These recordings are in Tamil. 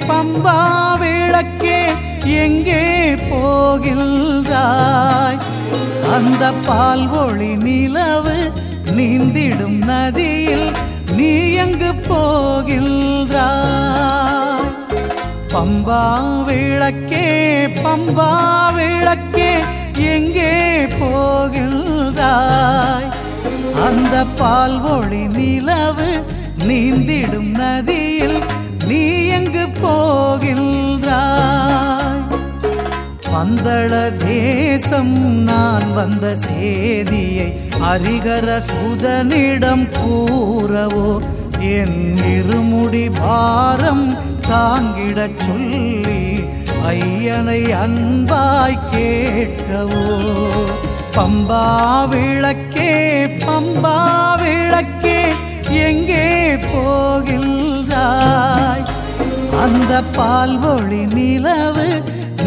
பம்பா விளக்கே எங்கே போகின்றாய்? அந்த பால் ஒளி நிலவு நீந்திடும் நதியில் நீ எங்கு போகின்றாய்? பம்பா விளக்கே பம்பா விளக்கே எங்கே போகின்றாய்? அந்த பால் ஒளி நிலவு நீந்திடும் நதியில் நீ எங்கு போகின்றாய். பந்தள தேசம் நான் வந்த சேதியை அரிகர சுதனிடம் கூறவோ என் இருமுடி பாரம் தாங்கிடச் சொல்லி ஐயனை அன்பாய் கேட்கவோ. பம்பா விளக்கே பம்பா விளக்கே எங்கே போகின்றாய்? அந்த பால் ஒளி நிலவு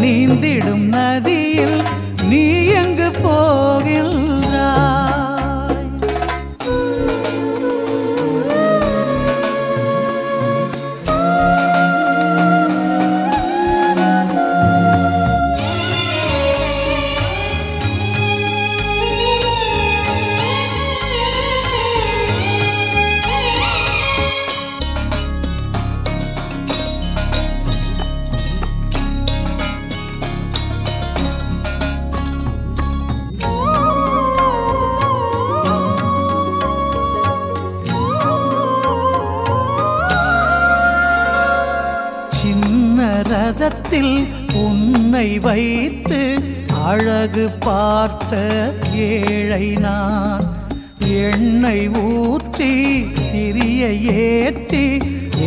நீந்திடும் நதியில் நீ எங்கு போகின்றாய்? ரதத்தில் உன்னை வைத்து அழகு பார்த்த ஏழை நான். எண்ணெய் ஊற்றி திரிய ஏற்றி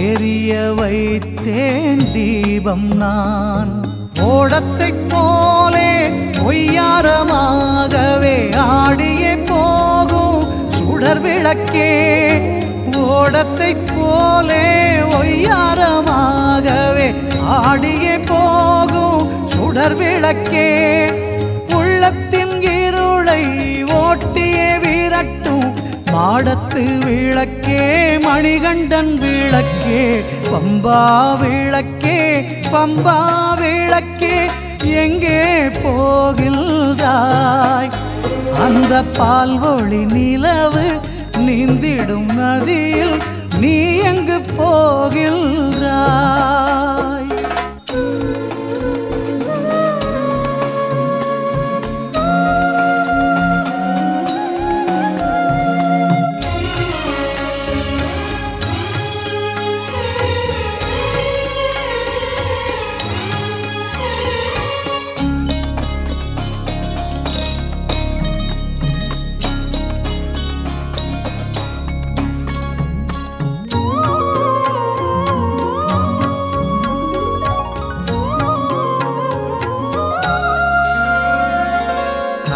எரிய வைத்தேன் தீபம் நான். ஓடத்தைப் போலே பொய்யாரமாகவே ஆடியே போகும் சுடர் விளக்கே. ஓடத்தைப் போலே ஒய்யாரமாக ஒய்யாரமாகவே ஆடியே போகும் சுடர் விளக்கே. உள்ளத்தின் இருளை ஓட்டியே விரட்டும் மாடத்து விளக்கே. மணிகண்டன் விளக்கே பம்பா விளக்கே பம்பா விளக்கே. எங்கே போகின்றாய்? அந்த பால்வொளி நிலவு நீந்திடும் நதியில் நீ எங்கு போகின்றாய்?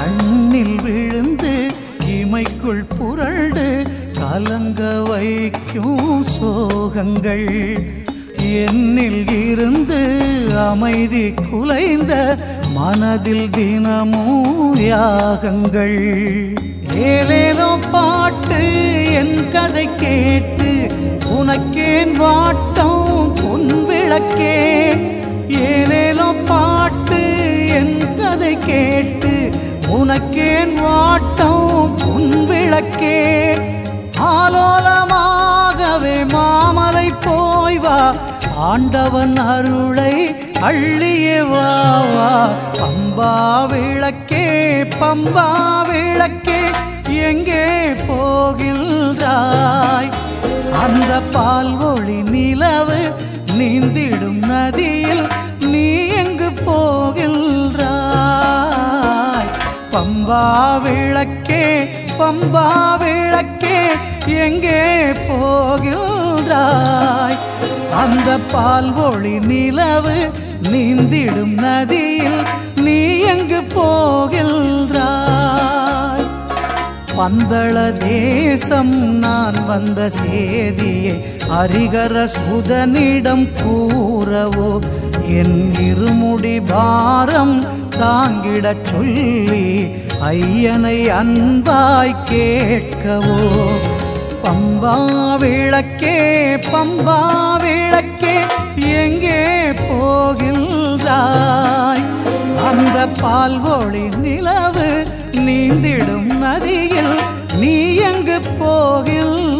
கண்ணில் விழுந்து இமைக்குள் புரண்டு கலங்க வைக்கும் சோகங்கள். என்னில் இருந்து அமைதி குலைந்த மனதில் தினமும் யாகங்கள். ஏலேலோ பாட்டு என் கதை கேட்டு உனக்கேன் வாட்டம் ஆண்டவன் அருளை அள்ளியே வா பம்பா விளக்கே பம்பா விளக்கே எங்கே போகின்றாய்? அந்த பால் ஒளி நிலவு நீந்திடும் நதியில் நீ எங்கு போகின்றாய்? பம்பா விளக்கே பம்பா விளக்கே எங்கே போகின்றாய்? அந்த பால் ஒளி நிலவு நீந்திடும் நதியில் நீ எங்கு போகின்றாய்? பந்தள தேசம் நான் வந்த சேதியை அரிகர சுதனிடம் கூறவோ என் இருமுடி பாரம் தாங்கிடச் சொல்லி ஐயனை அன்பாய் கேட்கவோ பம்பா விளக்கே பம்பா விளக்கே எங்கே போகின்றாய்? அந்த பால் ஒளி நிலவு நீந்திடும் நதியில் நீ எங்கு போகின்றாய்